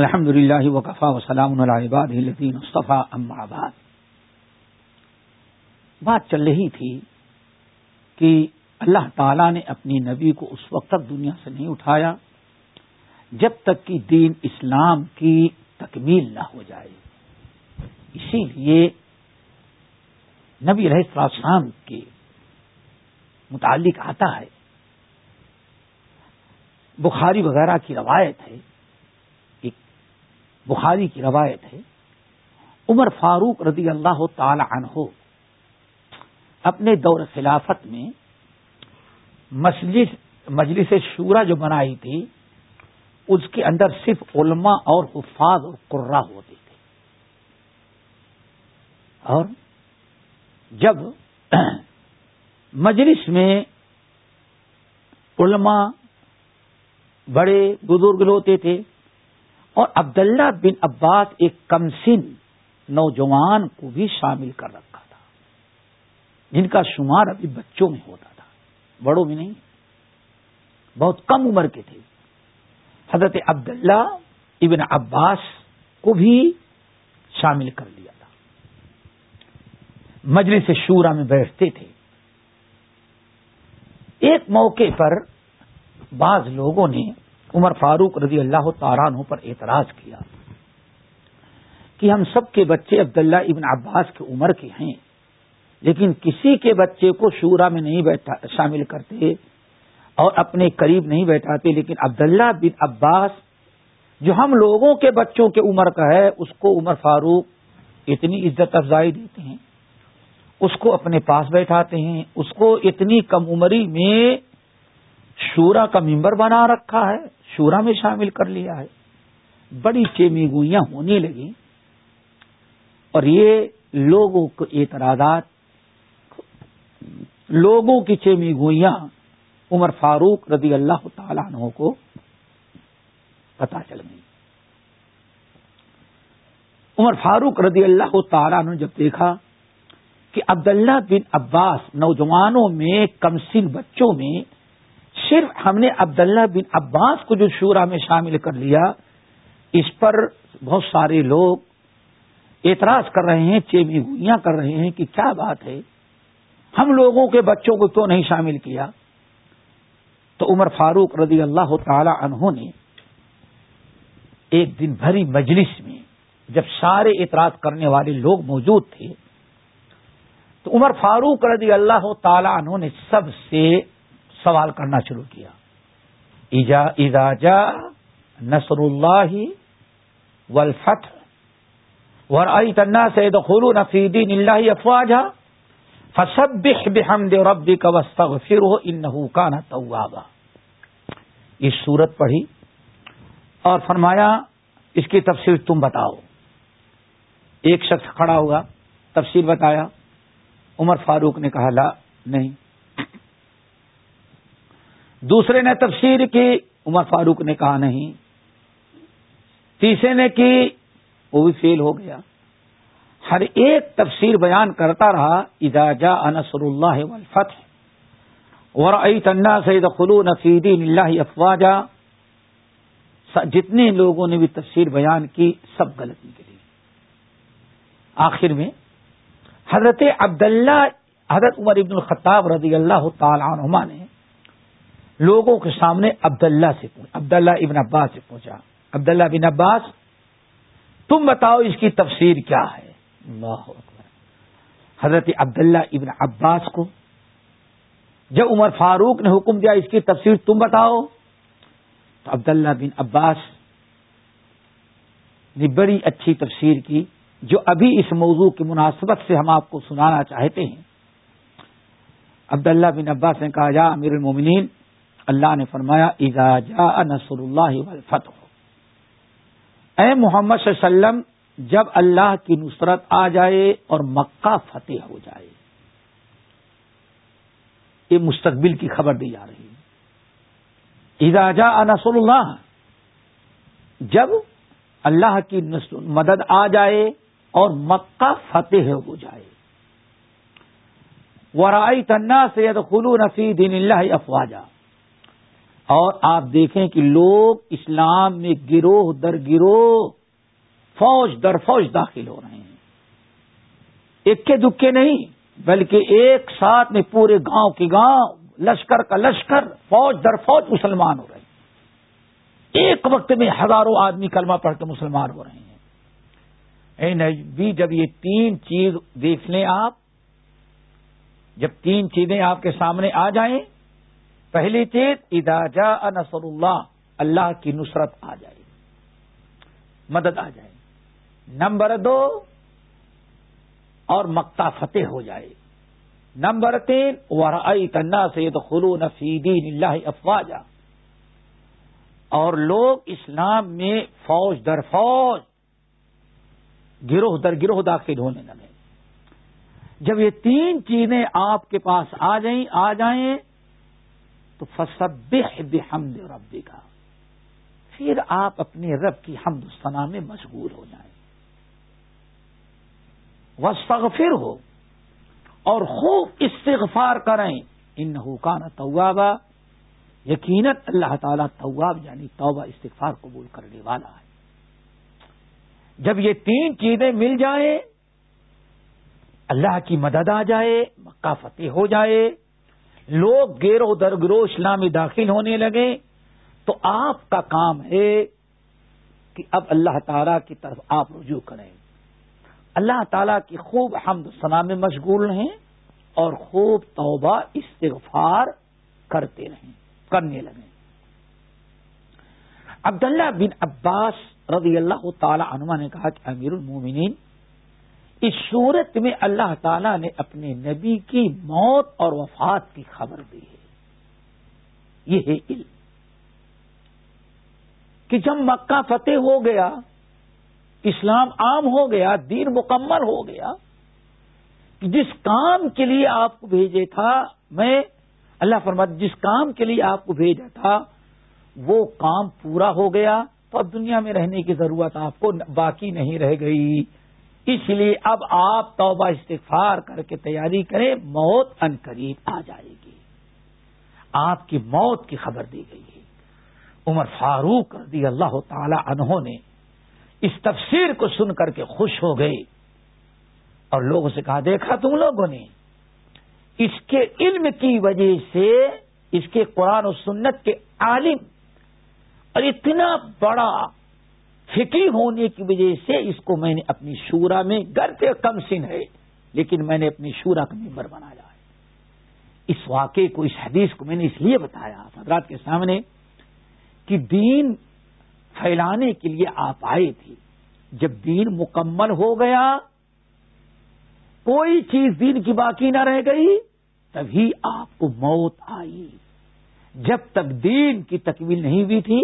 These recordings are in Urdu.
الحمد للہ وقفا وسلام الباد مصطفیٰ ام آباد بات چل رہی تھی کہ اللہ تعالی نے اپنی نبی کو اس وقت تک دنیا سے نہیں اٹھایا جب تک کہ دین اسلام کی تکمیل نہ ہو جائے۔ اسی لیے نبی السلام کے متعلق آتا ہے۔ بخاری وغیرہ کی روایت ہے بخاری کی روایت ہے، عمر فاروق رضی اللہ تعالی عنہ اپنے دور خلافت میں مجلس مجلس شورا جو بنائی تھی، اس کے اندر صرف علماء اور حفاظ اور قرا ہوتے تھے۔ اور جب مجلس میں علماء بڑے بزرگ ہوتے تھے اور عبداللہ بن عباس ایک کمسن نوجوان کو بھی شامل کر رکھا تھا، جن کا شمار ابھی بچوں میں ہوتا تھا، بڑوں میں نہیں، بہت کم عمر کے تھے۔ حضرت عبداللہ ابن عباس کو بھی شامل کر لیا تھا۔ مجلس شورا میں بیٹھتے تھے۔ ایک موقع پر بعض لوگوں نے عمر فاروق رضی اللہ تعالیٰ پر اعتراض کیا کہ ہم سب کے بچے عبداللہ ابن عباس کی عمر کے ہیں، لیکن کسی کے بچے کو شورا میں نہیں بیٹھا، شامل کرتے اور اپنے قریب نہیں بیٹھاتے، لیکن عبداللہ بن عباس جو ہم لوگوں کے بچوں کے عمر کا ہے، اس کو عمر فاروق اتنی عزت افزائی دیتے ہیں، اس کو اپنے پاس بیٹھاتے ہیں، اس کو اتنی کم عمری میں شورا کا ممبر بنا رکھا ہے، شورا میں شامل کر لیا ہے۔ بڑی چیمی گوئیاں ہونے لگی اور یہ لوگوں کو اعتراضات، لوگوں کی چیمی گوئیاں عمر فاروق رضی اللہ تعالیٰ عنہ کو پتا چل گئی عمر فاروق رضی اللہ تعالیٰ عنہ جب دیکھا کہ عبداللہ بن عباس نوجوانوں میں کمسن بچوں میں صرف ہم نے عبداللہ بن عباس کو جو شورا میں شامل کر لیا، اس پر بہت سارے لوگ اعتراض کر رہے ہیں، چیمی گوئیاں کر رہے ہیں کہ کیا بات ہے۔ ہم لوگوں کے بچوں کو کیوں نہیں شامل کیا؟ تو عمر فاروق رضی اللہ تعالی عنہ نے ایک دن بھری مجلس میں جب سارے اعتراض کرنے والے لوگ موجود تھے، تو عمر فاروق رضی اللہ تعالی عنہ نے سب سے سوال کرنا شروع کیا۔ ایجا نصر اللہ ولفت ور علی تنا سید خلو نفیدین اللہ افواجہ فسب بحمد ربی کا وسط فر ہو ان کا نہ یہ سورت پڑھی اور فرمایا، اس کی تفصیل تم بتاؤ۔ ایک شخص کھڑا ہوا تفصیل بتایا۔ عمر فاروق نے کہا، لا، نہیں۔ دوسرے نے تفسیر کی، عمر فاروق نے کہا نہیں۔ تیسرے نے کی، وہ بھی فیل ہو گیا۔ ہر ایک تفسیر بیان کرتا رہا اداجا انصر اللہ والفتح۔ اور عی تنا سید خلو نفیدی اللہ افواجا۔ جتنے لوگوں نے بھی تفسیر بیان کی، سب غلط نکلی آخر میں، حضرت عبداللہ، حضرت عمر ابن الخطاب رضی اللہ تعالی عنہما نے لوگوں کے سامنے عبداللہ سے پوچھا عبداللہ ابن عباس سے پوچھا، عبداللہ بن عباس، تم بتاؤ اس کی تفسیر کیا ہے؟ اللہ اکبر۔ حضرت عبداللہ ابن عباس کو، جب عمر فاروق نے حکم دیا اس کی تفسیر تم بتاؤ، تو عبداللہ بن عباس نے بڑی اچھی تفسیر کی، جو ابھی اس موضوع کی مناسبت سے ہم آپ کو سنانا چاہتے ہیں۔ عبداللہ بن عباس نے کہا جا امیر المومنین اللہ نے فرمایا جا نصر اللہ فتح اے محمد صلی اللہ علیہ وسلم، جب اللہ کی نصرت آ جائے اور مکہ فتح ہو جائے، یہ مستقبل کی خبر دی جا رہی ہے۔ جا نصر اللہ جب اللہ کی مدد آ جائے اور مکہ فتح ہو جائے۔ ورائی تنا سید خلو نفی دین اللہ افواجہ اور آپ دیکھیں کہ لوگ اسلام میں گروہ در گروہ فوج در فوج داخل ہو رہے ہیں۔ اکے دکے نہیں، بلکہ ایک ساتھ میں پورے گاؤں کے گاؤں، لشکر کا لشکر، فوج در فوج مسلمان ہو رہے ہیں۔ ایک وقت میں ہزاروں آدمی کلمہ پڑھ کے مسلمان ہو رہے ہیں۔ بھی جب یہ تین چیز دیکھ لیں آپ، جب تین چیزیں آپ کے سامنے آ جائیں پہلی چیز اداجا نصر اللہ اللہ کی نصرت آ جائے، مدد آ جائے۔ نمبر دو، اور مکتا فتح ہو جائے۔ نمبر تین ورائی تنا سید خلو نفیدین اللہ افواجا اور لوگ اسلام میں فوج در فوج، گروہ در گروہ داخل ہونے لگے۔ جب یہ تین چیزیں آپ کے پاس آ جائیں آ جائیں تو فصب بحمد ربی کا پھر آپ اپنے رب کی حمد ثنا میں مشغول ہو جائیں۔ وسطر ہو اور خوب استغفار کریں۔ ان حکان طوابہ یقیناً اللہ تعالیٰ طواب یعنی توبہ استغفار قبول کرنے والا ہے۔ جب یہ تین چیزیں مل جائیں، اللہ کی مدد آ جائے، مکہ فتح ہو جائے لوگ گیرو در گرو اسلامی داخل ہونے لگے تو آپ کا کام ہے کہ اب اللہ تعالی کی طرف آپ رجوع کریں۔ اللہ تعالی کی خوب حمد ثنا میں مشغول رہیں اور خوب توبہ، استغفار کرتے رہیں، کرنے لگیں۔ عبداللہ بن عباس رضی اللہ تعالی عنہ نے کہا کہ امیر المومنین اس صورت میں اللہ تعالی نے اپنے نبی کی موت اور وفات کی خبر دی ہے۔ یہ ہے علم۔ کہ جب مکہ فتح ہو گیا، اسلام عام ہو گیا، دین مکمل ہو گیا، جس کام کے لیے آپ کو بھیجے تھا، میں اللہ فرمت جس کام کے لیے آپ کو بھیجا تھا، وہ کام پورا ہو گیا۔ تو اب دنیا میں رہنے کی ضرورت آپ کو باقی نہیں رہ گئی۔ اس لیے اب آپ توبہ استغفار کر کے تیاری کریں، موت ان قریب آ جائے گی۔ آپ کی موت کی خبر دی گئی ہے۔ عمر فاروق رضی اللہ تعالی انہوں نے اس تفسیر کو سن کر کے خوش ہو گئے اور لوگوں سے کہا، دیکھا تم لوگوں نے، اس کے علم کی وجہ سے اس کے قرآن و سنت کے عالم اور اتنا بڑا فکی ہونے کی وجہ سے اس کو میں نے اپنی شورا میں گر کم سن ہے، لیکن میں نے اپنی شورا کا ممبر بنایا ہے۔ اس واقعے کو، اس حدیث کو میں نے اس لیے بتایا حضرات کے سامنے کہ دین پھیلانے کے لیے آپ آئے تھے۔ جب دین مکمل ہو گیا، کوئی چیز دین کی باقی نہ رہ گئی، تبھی آپ کو موت آئی۔ جب تک دین کی تکمیل نہیں ہوئی تھی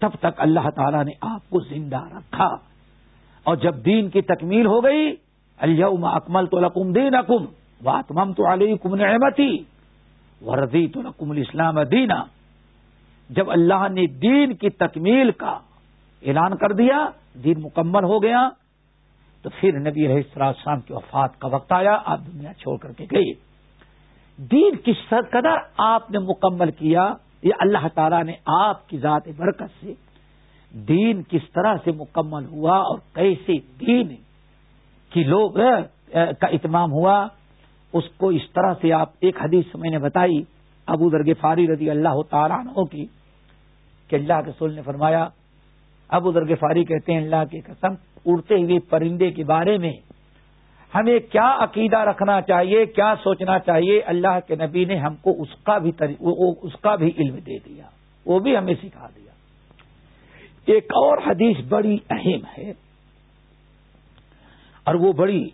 تب تک اللہ تعالیٰ نے آپ کو زندہ رکھا۔ اور جب دین کی تکمیل ہو گئی اللہ اکمل تو لکم دین اکم واتمم تو علیہ کم نعمتی ورزی تو لکم الاسلام دینا جب اللہ نے دین کی تکمیل کا اعلان کر دیا، دین مکمل ہو گیا، تو پھر نبی رہی شام کی وفات کا وقت آیا، آپ دنیا چھوڑ کر کے گئے۔ دین کس قدر آپ نے مکمل کیا یہ اللہ تعالیٰ نے آپ کی ذات برکت سے دین کس طرح سے مکمل ہوا اور کیسے دین کی لوگ کا اتمام ہوا، اس کو اس طرح سے آپ ایک حدیث میں نے بتائی، ابو درگ فاری رضی اللہ تعالیٰ عنہ کی، کہ اللہ کے سول نے فرمایا، ابو درگ فاری کہتے ہیں، اللہ کی قسم، اڑتے ہوئے پرندے کے بارے میں ہمیں کیا عقیدہ رکھنا چاہیے، کیا سوچنا چاہیے؟ اللہ کے نبی نے ہم کو اس کا بھی اس کا بھی علم دے دیا۔ وہ بھی ہمیں سکھا دیا۔ ایک اور حدیث بڑی اہم ہے۔ اور وہ بڑی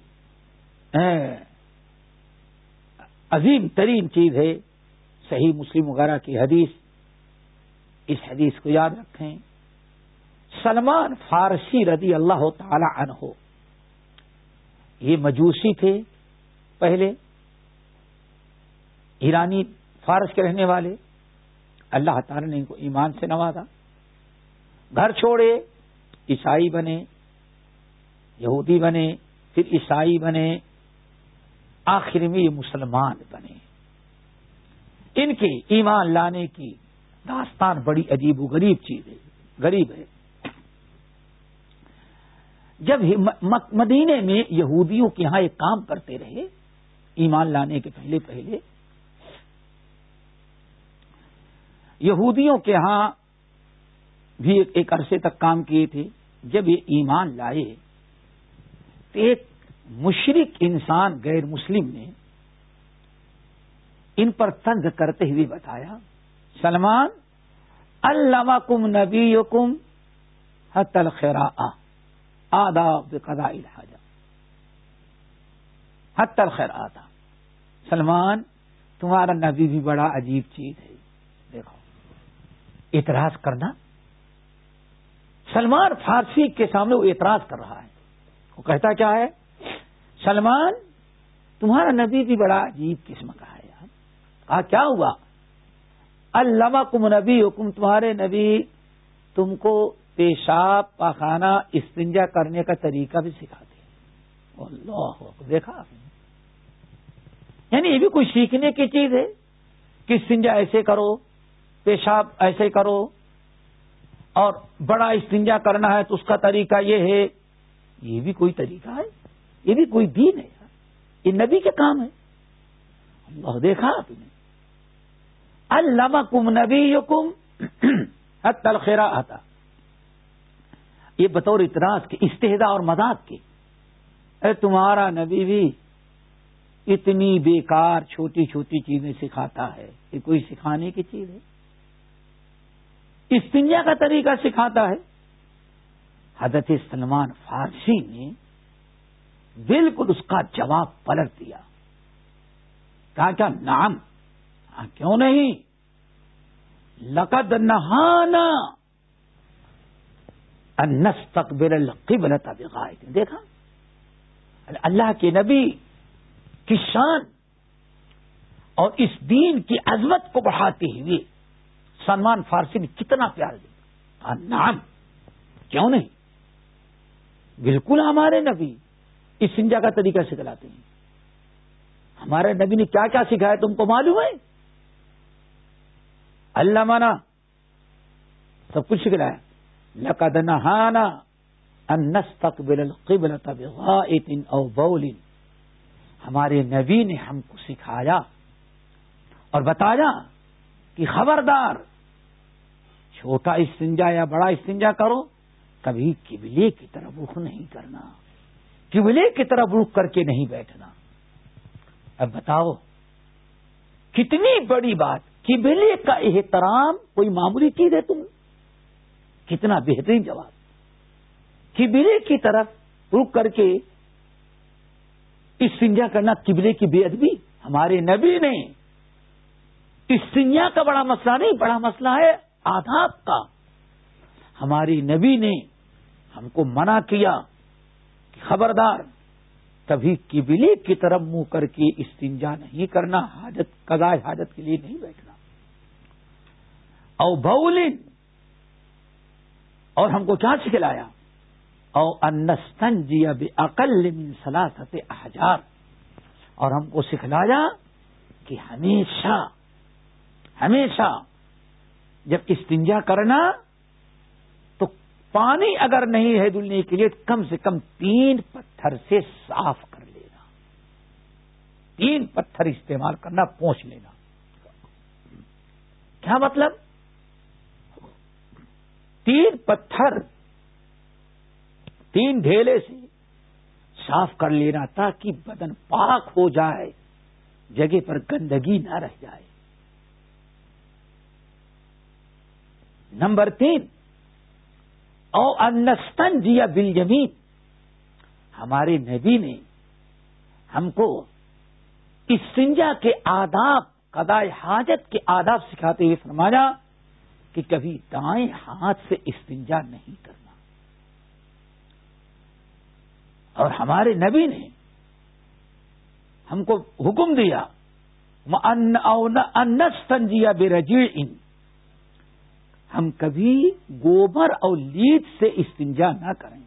عظیم ترین چیز ہے۔ صحیح مسلم وغیرہ کی حدیث۔ اس حدیث کو یاد رکھیں۔ سلمان فارسی رضی اللہ تعالی عنہ یہ مجوسی تھے پہلے، ایرانی فارس کے رہنے والے۔ اللہ تعالی نے ان کو ایمان سے نوازا۔ گھر چھوڑے، عیسائی بنے، یہودی بنے، پھر عیسائی بنے، آخر میں یہ مسلمان بنے۔ ان کے ایمان لانے کی داستان بڑی عجیب و غریب چیز ہے، غریب ہے۔ جب مدینے میں یہودیوں کے ہاں ایک کام کرتے رہے، ایمان لانے کے پہلے پہلے، یہودیوں کے ہاں بھی ایک عرصے تک کام کیے تھے۔ جب یہ ایمان لائے، تو ایک مشرق انسان غیر مسلم نے ان پر تنگ کرتے ہوئے بتایا، سلمان اللہ کم نبی کم حتل خیرا آداب قدا الحاجہ۔ حتل خیر آتا۔ سلمان، تمہارا نبی بھی بڑا عجیب چیز ہے۔ دیکھو، اعتراض کرنا۔ سلمان فارسی کے سامنے وہ اعتراض کر رہا ہے۔ وہ کہتا کیا ہے؟ سلمان، تمہارا نبی بھی بڑا عجیب قسم کا ہے یار۔ کہا، کیا ہوا؟ اللہ کم نبی حکم تمہارے نبی تم کو پیشاب پاخانہ استنجا کرنے کا طریقہ بھی سکھاتے اللہ دیکھا آپ نے؟ یعنی یہ بھی کوئی سیکھنے کی چیز ہے کہ استنجا ایسے کرو، پیشاب ایسے کرو اور بڑا استنجا کرنا ہے تو اس کا طریقہ یہ ہے۔ یہ بھی کوئی طریقہ ہے، یہ بھی کوئی دین ہے۔ یہ نبی کے کام ہے۔ اللہ، دیکھا آپ نے؟ اللہ کم نبی کم تلخیرا آتا یہ بطور اطراف کے استحدا اور مذاق کے۔ اے تمہارا نبی بھی اتنی بیکار چھوٹی چھوٹی چیزیں سکھاتا ہے۔ یہ کوئی سکھانے کی چیز ہے؟ استنجا کا طریقہ سکھاتا ہے۔ حضرت سلمان فارسی نے بالکل اس کا جواب پلٹ دیا۔ کہا کیا؟ نام کیوں نہیں؟ لقد نہانا انس تقبر القبل دیکھا؟ اللہ کے نبی کی شان اور اس دین کی عظمت کو بڑھاتے ہوئے سلمان فارسی نے کتنا پیار دیا۔ نام کیوں نہیں؟ بالکل ہمارے نبی اس سنجا کا طریقہ سکھلاتے ہیں۔ ہمارے نبی نے کیا کیا سکھایا تم کو معلوم ہے؟ اللہ مانا سب کچھ سکھلایا۔ لقد نہانا انستقبل القبل بغائط او بول. ہمارے نبی نے ہم کو سکھایا اور بتایا کہ خبردار، چھوٹا استنجا یا بڑا استنجا کرو، کبھی قبلے کی طرف رخ نہیں کرنا، قبلے کی طرف رخ کر کے نہیں بیٹھنا۔ اب بتاؤ، کتنی بڑی بات، قبلے کا احترام کوئی معمولی چیز ہے تم؟ کتنا بہترین جواب۔ قبلے کی طرف رک کر کے استنجا کرنا قبلے کی بے ادبی ہمارے نبی نے۔ استنجا کا بڑا مسئلہ نہیں، بڑا مسئلہ ہے آداب کا۔ ہماری نبی نے ہم کو منع کیا کہ خبردار کبھی قبلے کی طرف منہ کر کے استنجا نہیں کرنا، حاجت، قضاء حاجت کے لیے نہیں بیٹھنا۔ او بولن اور ہم کو کیا سکھلایا؟ او انستن جی اب عقل سلاست احجار۔ اور ہم کو سکھلایا کہ ہمیشہ ہمیشہ جب استنجا کرنا، تو پانی اگر نہیں ہے دلنے کے لیے، کم سے کم تین پتھر سے صاف کر لینا۔ تین پتھر استعمال کرنا پہنچ لینا۔ کیا مطلب؟ تین پتھر، تین ڈھیلے سے صاف کر لینا تاکہ بدن پاک ہو جائے، جگہ پر گندگی نہ رہ جائے۔ نمبر تین، او انستن جیا بل جمین ہمارے نبی نے ہم کو استنجا کے آداب، قدائے حاجت کے آداب سکھاتے ہوئے فرمایا کہ کبھی دائیں ہاتھ سے استنجا نہیں کرنا۔ اور ہمارے نبی نے ہم کو حکم دیا انستنجیا بے رجیع ان ہم کبھی گوبر اور لیٹ سے استنجا نہ کریں۔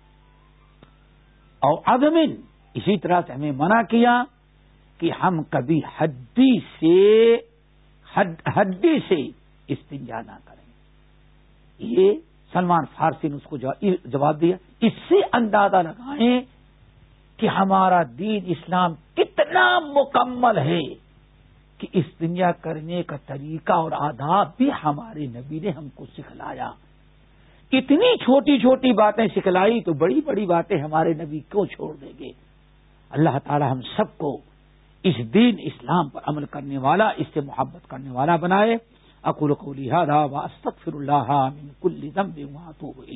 اور ادمن اسی طرح سے ہمیں منع کیا کہ ہم کبھی ہڈی سے ہڈی سے استنجا نہ کریں۔ یہ سلمان فارسی نے اس کو جواب دیا۔ اس سے اندازہ لگائیں کہ ہمارا دین اسلام کتنا مکمل ہے کہ استنجا کرنے کا طریقہ اور آداب بھی ہمارے نبی نے ہم کو سکھلایا۔ اتنی چھوٹی چھوٹی باتیں سکھلائی تو بڑی بڑی باتیں ہمارے نبی کیوں چھوڑ دیں گے؟ اللہ تعالی ہم سب کو اس دین اسلام پر عمل کرنے والا، اس سے محبت کرنے والا بنائے۔ اقول کو هذا واستغفر الله من كل ذنب واتوب